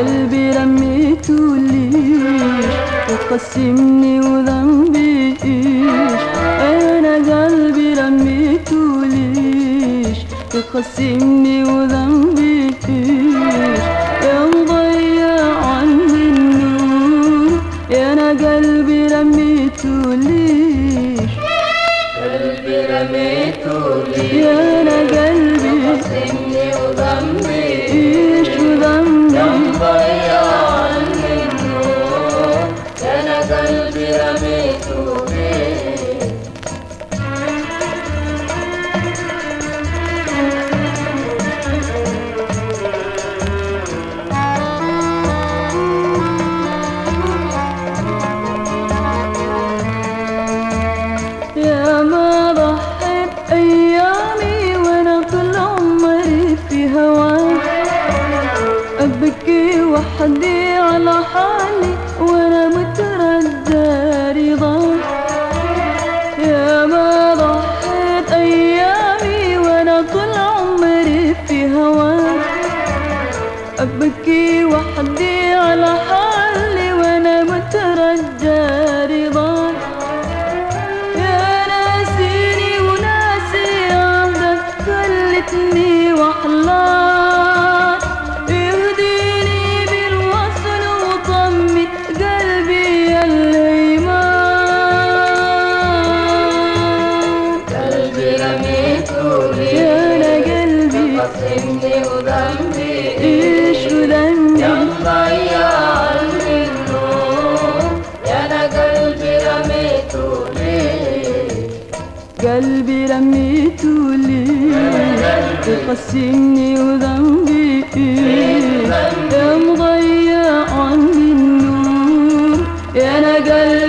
قلبي رميته ليش وقسمني وذنبي إيش أنا قلبي رميته ليش يقسمني وذنبي إيش يا مضيع عني النور. يا أنا قلبي رميته ليش قلبي رميته لي يا أنا قلبي عمري في هواك أبكي وحدي على حالي وأنا متردى رضاك يا ما ضحيت أيامي وأنا طول عمري في هواك أبكي وحدي على حالي وحلاك يهديني بالوصل وطمي قلبي يا الهيمان قلبي رميته لي يا قلبي قسمني وذنبي قلبي رميته ليه تقسمني وذنبي إيه يا مضيع عني النور. يا أنا قلبي